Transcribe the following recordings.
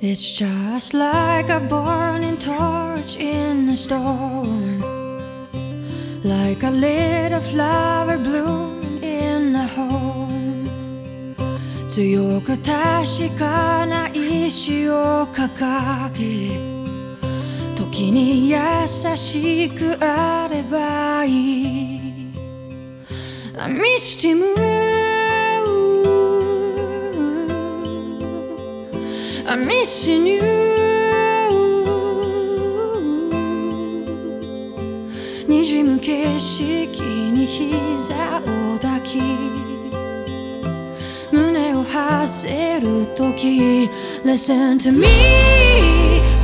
It's just like a burning torch in a storm, like a little flower blooming in a home. 強く確かな意志を掲げ時に優しくあればいい I missed him I'm missing you にじむ景色に膝を抱き胸を張せる時 Listen to me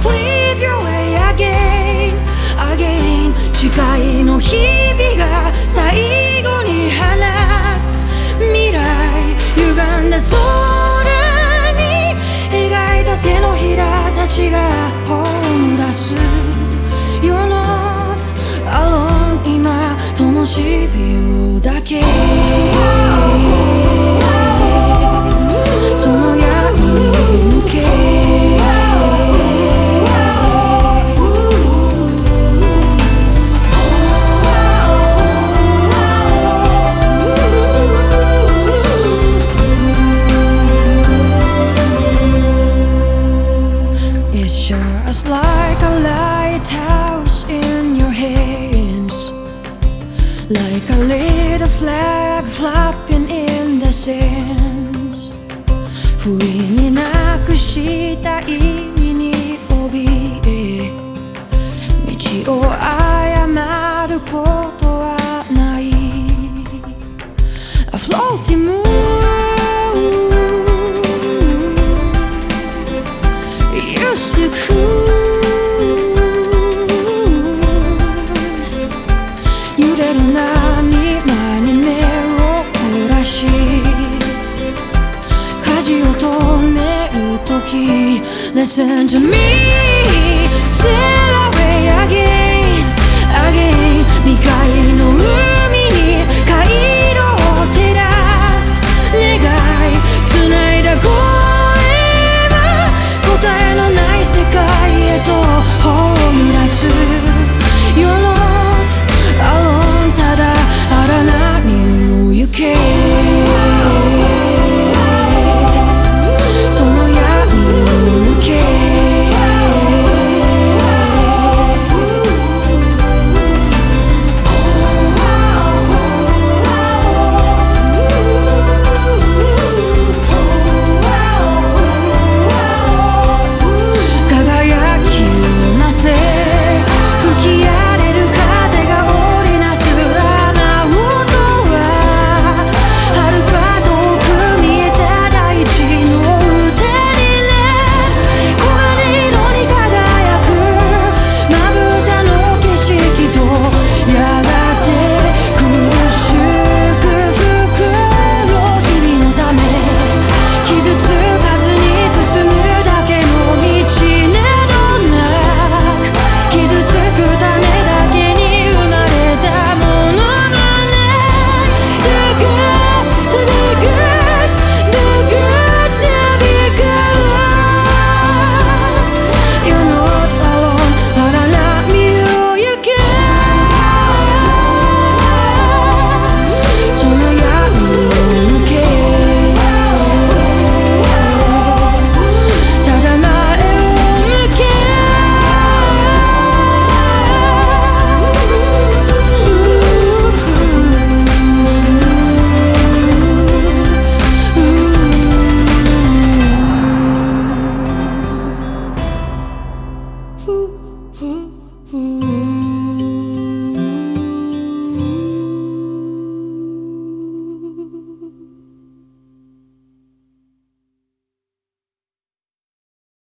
Cleave your way again Again 誓い手のひらたちが葬らす You're not alone 今灯火をだけ。Like a little flag flapping in the sands. 不意になくした意味に怯え道を誤ることはない A floating れる時 Listen to me 知ら